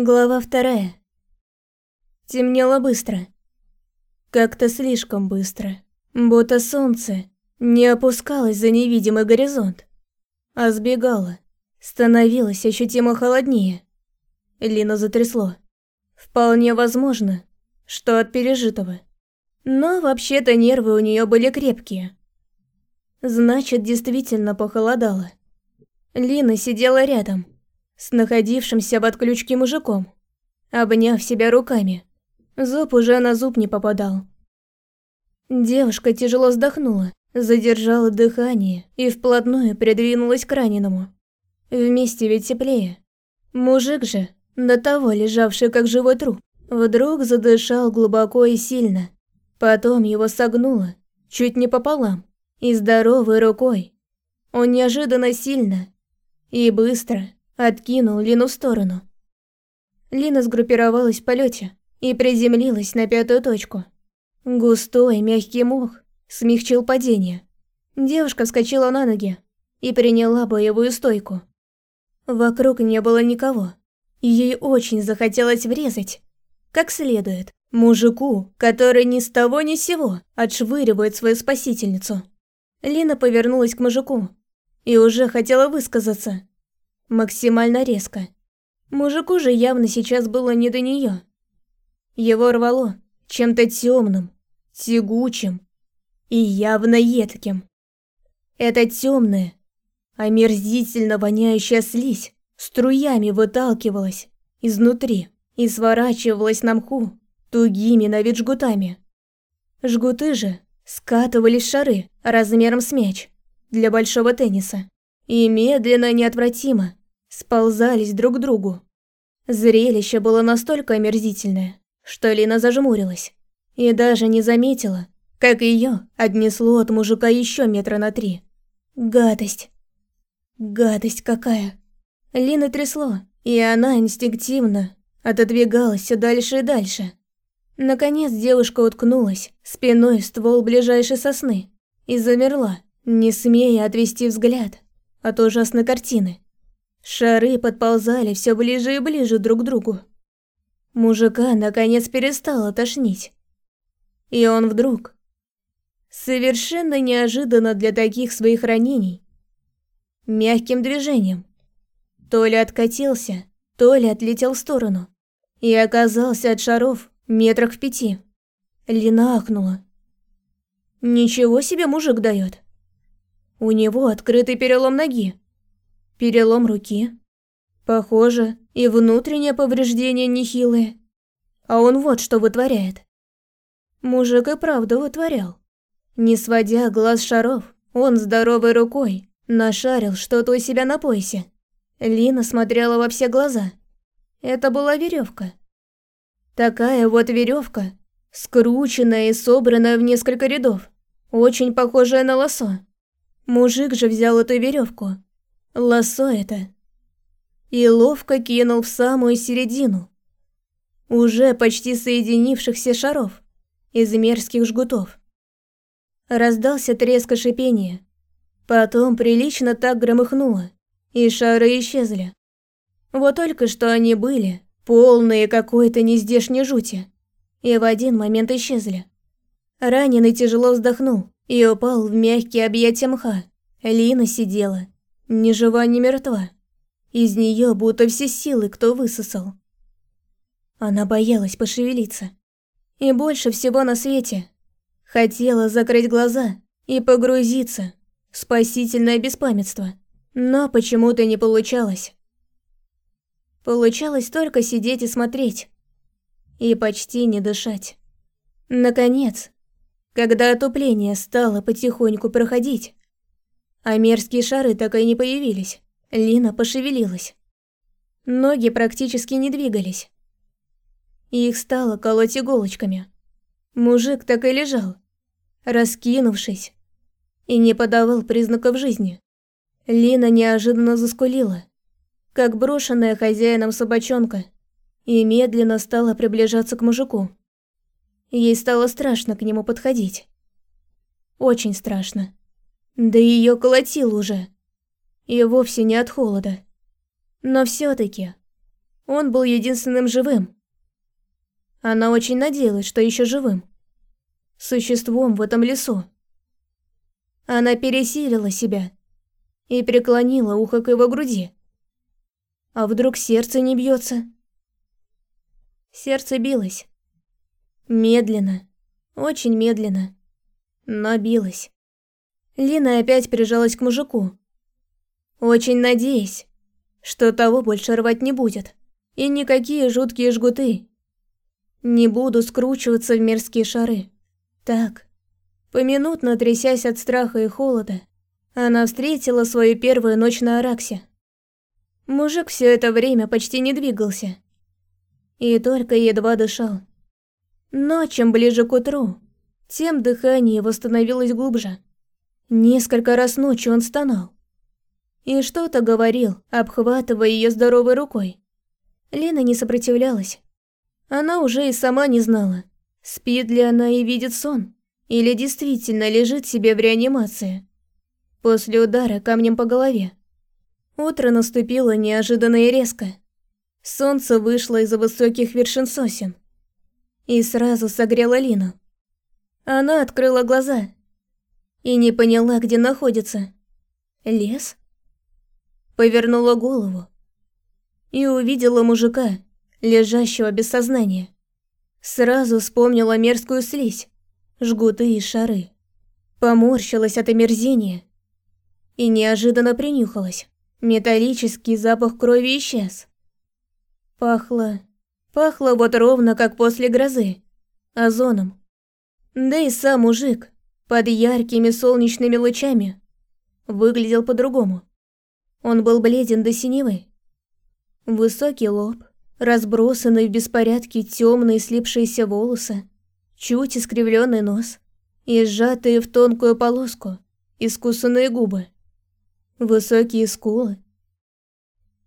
Глава вторая. Темнело быстро. Как-то слишком быстро. Будто солнце не опускалось за невидимый горизонт, а сбегало. Становилось ощутимо холоднее. Лина затрясло. Вполне возможно, что от пережитого. Но вообще-то нервы у нее были крепкие. Значит, действительно похолодало. Лина сидела рядом с находившимся в отключке мужиком, обняв себя руками. Зуб уже на зуб не попадал. Девушка тяжело вздохнула, задержала дыхание и вплотную придвинулась к раненому. Вместе ведь теплее. Мужик же, до того лежавший как живой труп, вдруг задышал глубоко и сильно. Потом его согнуло, чуть не пополам, и здоровой рукой. Он неожиданно сильно и быстро Откинул Лину в сторону. Лина сгруппировалась в полете и приземлилась на пятую точку. Густой мягкий мох смягчил падение. Девушка вскочила на ноги и приняла боевую стойку. Вокруг не было никого. Ей очень захотелось врезать, как следует, мужику, который ни с того ни с сего отшвыривает свою спасительницу. Лина повернулась к мужику и уже хотела высказаться, максимально резко. Мужику же явно сейчас было не до нее. Его рвало чем-то темным, тягучим и явно едким. Эта темная, омерзительно воняющая слизь струями выталкивалась изнутри и сворачивалась на мху тугими на вид жгутами. Жгуты же скатывались шары размером с мяч для большого тенниса и медленно неотвратимо сползались друг к другу. Зрелище было настолько омерзительное, что Лина зажмурилась и даже не заметила, как ее отнесло от мужика еще метра на три. Гадость. Гадость какая. Лина трясло, и она инстинктивно отодвигалась все дальше и дальше. Наконец девушка уткнулась спиной в ствол ближайшей сосны и замерла, не смея отвести взгляд от ужасной картины. Шары подползали все ближе и ближе друг к другу. Мужика наконец перестало тошнить. И он вдруг, совершенно неожиданно для таких своих ранений, мягким движением, то ли откатился, то ли отлетел в сторону и оказался от шаров метрах в пяти. Лина ахнула. Ничего себе мужик дает. У него открытый перелом ноги. Перелом руки. Похоже, и внутреннее повреждение нехилое. А он вот что вытворяет. Мужик и правда вытворял. Не сводя глаз шаров, он здоровой рукой нашарил что-то у себя на поясе. Лина смотрела во все глаза. Это была веревка. Такая вот веревка, скрученная и собранная в несколько рядов, очень похожая на лосо. Мужик же взял эту веревку Лосо это. И ловко кинул в самую середину. Уже почти соединившихся шаров из мерзких жгутов. Раздался треск и шипение. Потом прилично так громыхнуло, и шары исчезли. Вот только что они были, полные какой-то нездешней жути, и в один момент исчезли. Раненый тяжело вздохнул и упал в мягкие объятия мха. Лина сидела, ни жива, ни мертва. Из нее будто все силы кто высосал. Она боялась пошевелиться. И больше всего на свете хотела закрыть глаза и погрузиться спасительное беспамятство. Но почему-то не получалось. Получалось только сидеть и смотреть. И почти не дышать. Наконец, когда отупление стало потихоньку проходить, а мерзкие шары так и не появились. Лина пошевелилась. Ноги практически не двигались. Их стало колоть иголочками. Мужик так и лежал, раскинувшись, и не подавал признаков жизни. Лина неожиданно заскулила, как брошенная хозяином собачонка, и медленно стала приближаться к мужику. Ей стало страшно к нему подходить. Очень страшно. Да ее колотил уже. И вовсе не от холода. Но все таки Он был единственным живым. Она очень надеялась, что еще живым. Существом в этом лесу. Она пересилила себя и преклонила ухо к его груди. А вдруг сердце не бьется? Сердце билось. Медленно, очень медленно, но билось. Лина опять прижалась к мужику. Очень надеясь, что того больше рвать не будет. И никакие жуткие жгуты не буду скручиваться в мерзкие шары. Так, поминутно трясясь от страха и холода, она встретила свою первую ночь на Араксе. Мужик все это время почти не двигался. И только едва дышал. Но чем ближе к утру, тем дыхание его становилось глубже. Несколько раз ночью он стонал. И что-то говорил, обхватывая ее здоровой рукой. Лена не сопротивлялась. Она уже и сама не знала, спит ли она и видит сон, или действительно лежит себе в реанимации. После удара камнем по голове. Утро наступило неожиданно и резко. Солнце вышло из-за высоких вершин сосен. И сразу согрело Лину. Она открыла глаза и не поняла, где находится. Лес? Повернула голову и увидела мужика, лежащего без сознания. Сразу вспомнила мерзкую слизь, жгуты и шары. Поморщилась от омерзения и неожиданно принюхалась. Металлический запах крови исчез. Пахло... Пахло вот ровно, как после грозы. Озоном. Да и сам мужик под яркими солнечными лучами выглядел по-другому. Он был бледен до синевы. Высокий лоб, разбросанные в беспорядке темные слипшиеся волосы, чуть искривленный нос и сжатые в тонкую полоску искусанные губы, высокие скулы.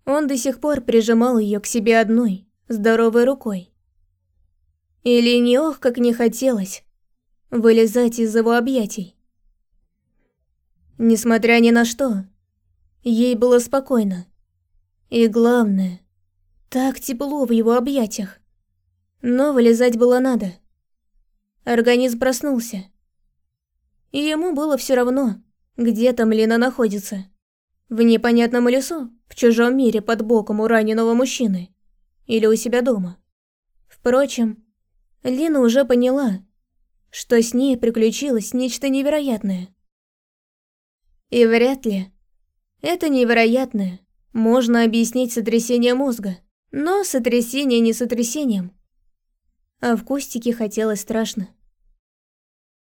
Он до сих пор прижимал ее к себе одной, здоровой рукой. Или не ох, как не хотелось вылезать из его объятий. Несмотря ни на что, ей было спокойно. И главное, так тепло в его объятиях. Но вылезать было надо. Организм проснулся. И ему было все равно, где там Лена находится. В непонятном лесу, в чужом мире под боком у раненого мужчины. Или у себя дома. Впрочем, Лена уже поняла, что с ней приключилось нечто невероятное. И вряд ли это невероятное можно объяснить сотрясением мозга, но сотрясение не сотрясением. А в кустике хотелось страшно.